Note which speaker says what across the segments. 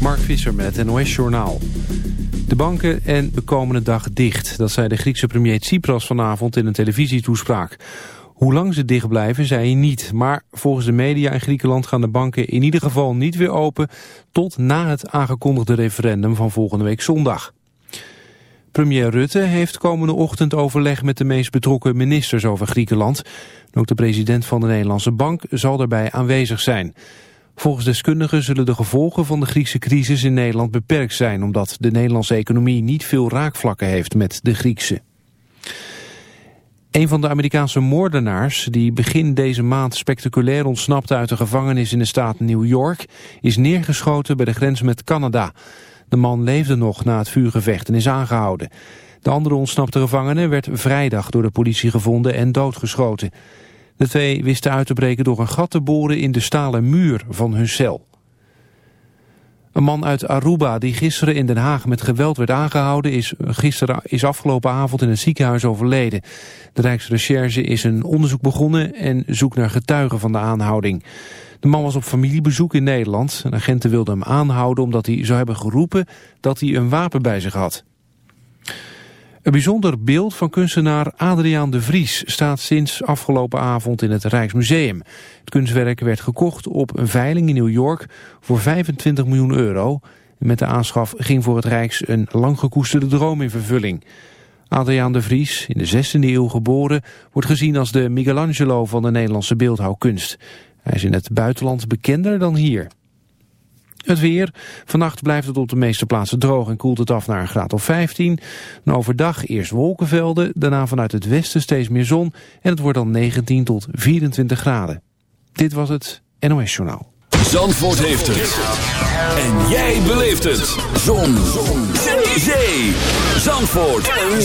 Speaker 1: Mark Visser met het NOS-journaal. De banken en de komende dag dicht. Dat zei de Griekse premier Tsipras vanavond in een televisietoespraak. Hoe lang ze dicht blijven, zei hij niet. Maar volgens de media in Griekenland gaan de banken in ieder geval niet weer open... tot na het aangekondigde referendum van volgende week zondag. Premier Rutte heeft komende ochtend overleg met de meest betrokken ministers over Griekenland. Ook de president van de Nederlandse Bank zal daarbij aanwezig zijn. Volgens deskundigen zullen de gevolgen van de Griekse crisis in Nederland beperkt zijn... omdat de Nederlandse economie niet veel raakvlakken heeft met de Griekse. Een van de Amerikaanse moordenaars die begin deze maand spectaculair ontsnapte uit de gevangenis in de staat New York... is neergeschoten bij de grens met Canada. De man leefde nog na het vuurgevecht en is aangehouden. De andere ontsnapte gevangene werd vrijdag door de politie gevonden en doodgeschoten. De twee wisten uit te breken door een gat te boren in de stalen muur van hun cel. Een man uit Aruba die gisteren in Den Haag met geweld werd aangehouden... is, gisteren, is afgelopen avond in het ziekenhuis overleden. De Rijksrecherche is een onderzoek begonnen en zoekt naar getuigen van de aanhouding. De man was op familiebezoek in Nederland. En agenten wilden hem aanhouden omdat hij zou hebben geroepen dat hij een wapen bij zich had. Een bijzonder beeld van kunstenaar Adriaan de Vries staat sinds afgelopen avond in het Rijksmuseum. Het kunstwerk werd gekocht op een veiling in New York voor 25 miljoen euro. Met de aanschaf ging voor het Rijks een lang gekoesterde droom in vervulling. Adriaan de Vries, in de 16e eeuw geboren, wordt gezien als de Michelangelo van de Nederlandse beeldhouwkunst. Hij is in het buitenland bekender dan hier. Het weer. Vannacht blijft het op de meeste plaatsen droog en koelt het af naar een graad of 15. En overdag eerst wolkenvelden, daarna vanuit het westen steeds meer zon. En het wordt dan 19 tot 24 graden. Dit was het NOS Journaal.
Speaker 2: Zandvoort heeft het. En jij beleeft het. Zon. zon. Zee. Zandvoort. Een.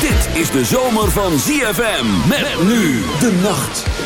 Speaker 2: Dit is de zomer van ZFM. Met nu de nacht.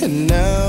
Speaker 3: And now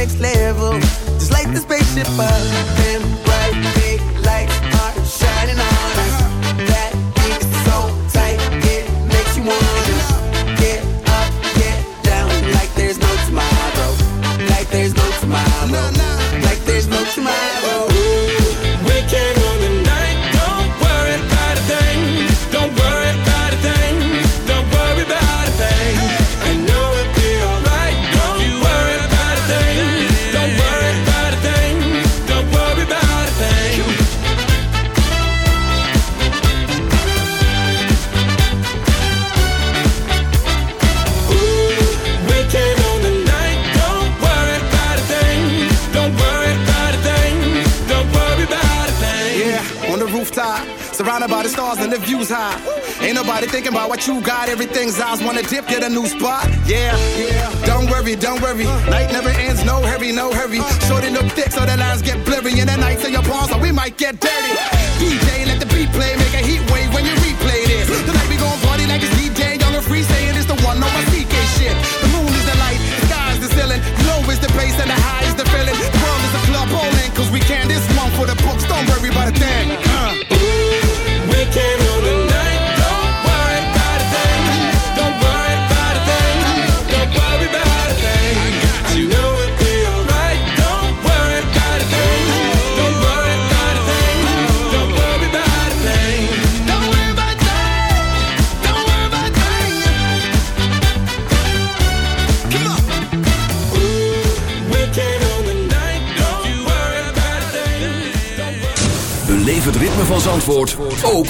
Speaker 4: next level. Just like the spaceship
Speaker 5: I've new spot. Yeah, yeah. Don't worry, don't worry.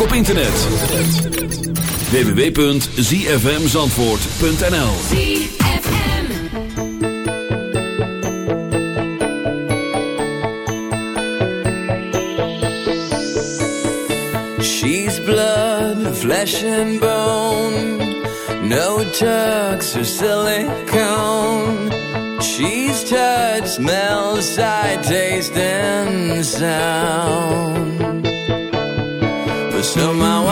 Speaker 2: op internet. www.zfmzandvoort.nl
Speaker 6: She's blood, flesh and bone. No tucks or silicone. She's touch, smell, sight, taste and sound.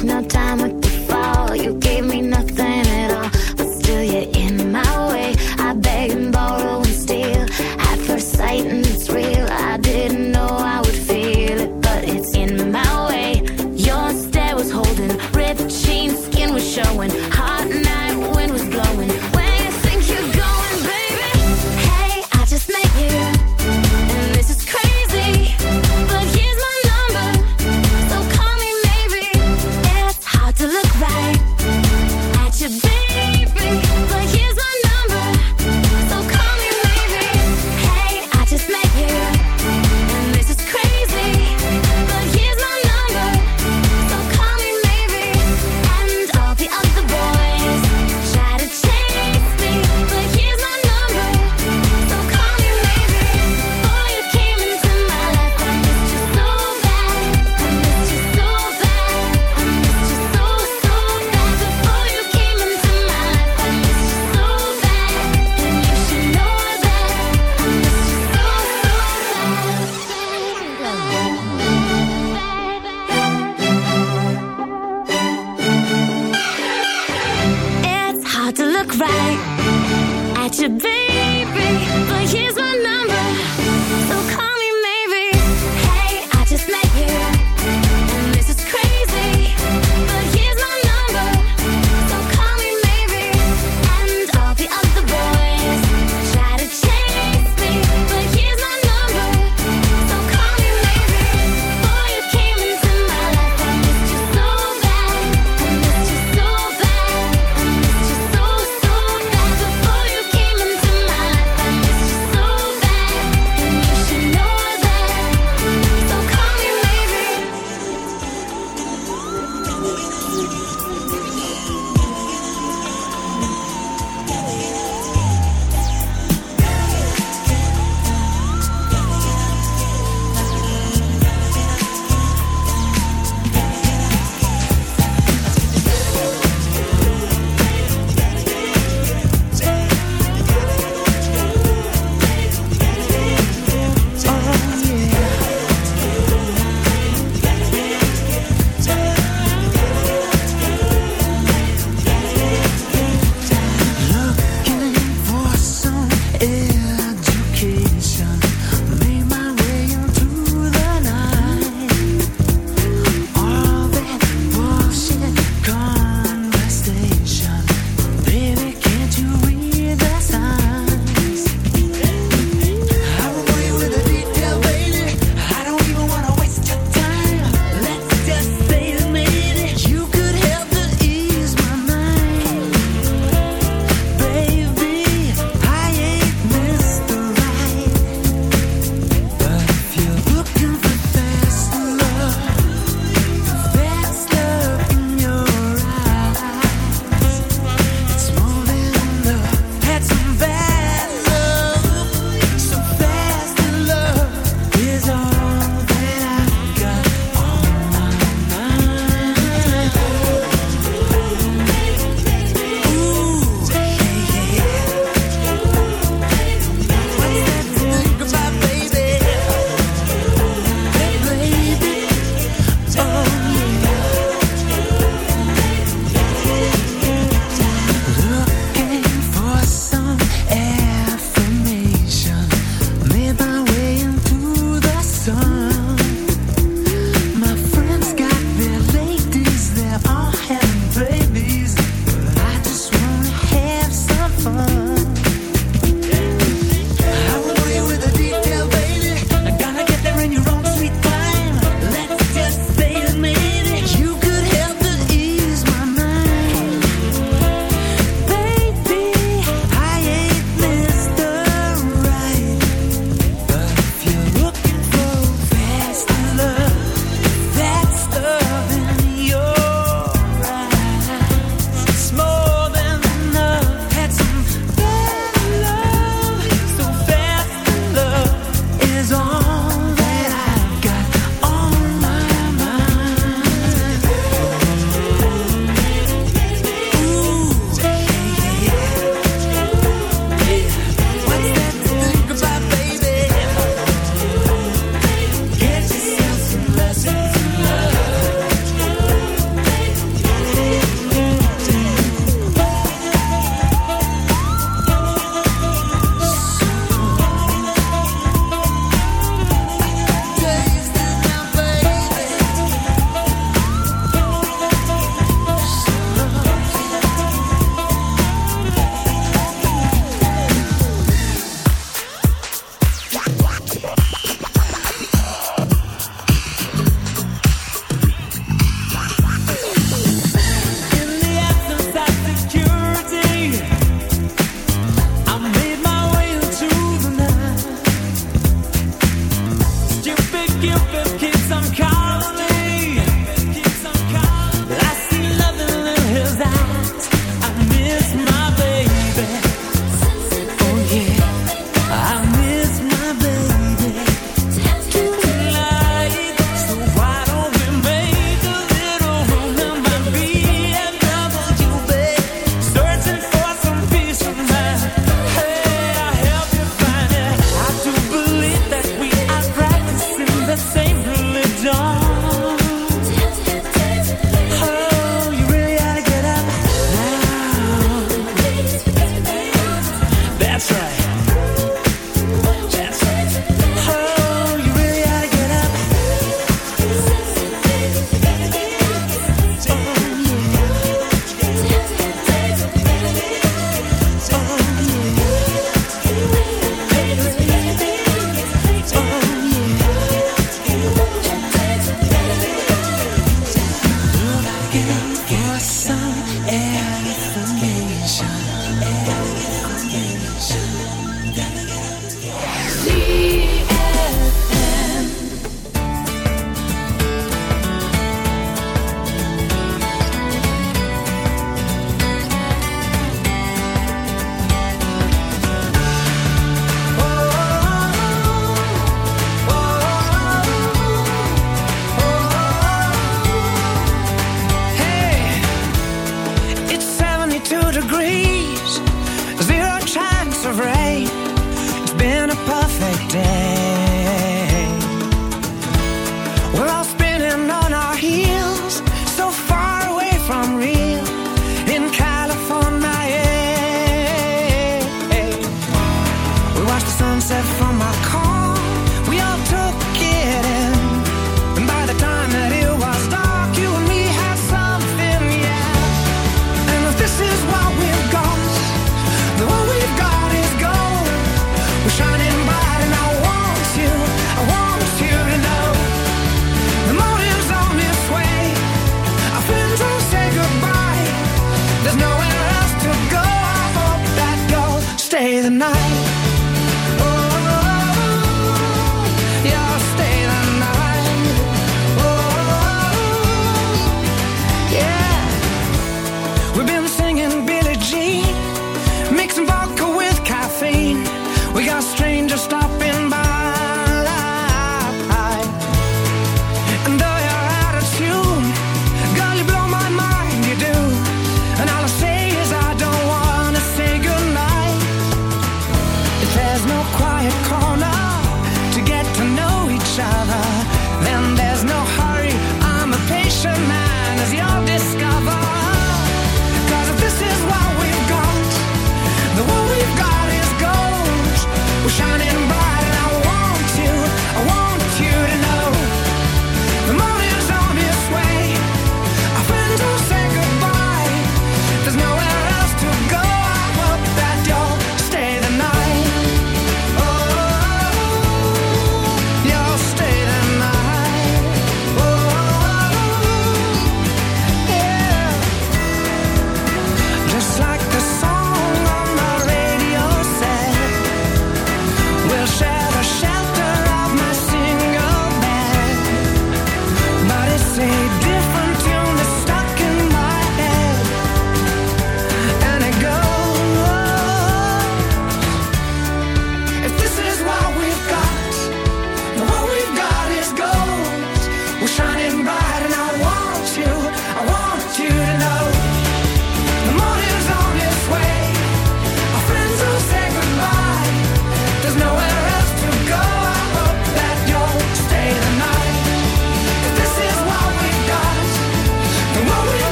Speaker 7: No time